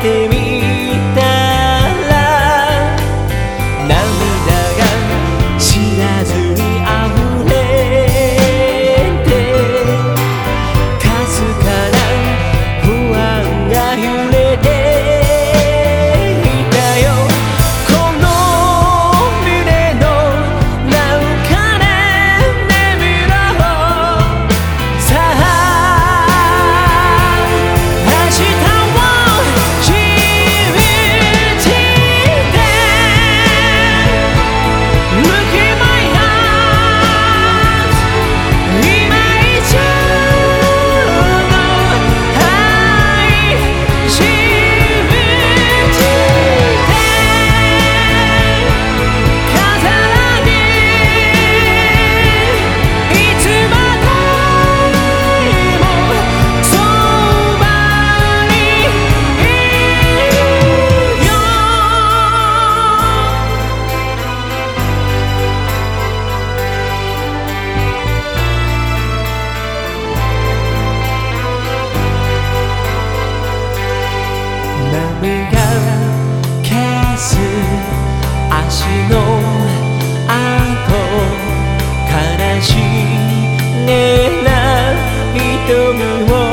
te ちの後悲しげな瞳を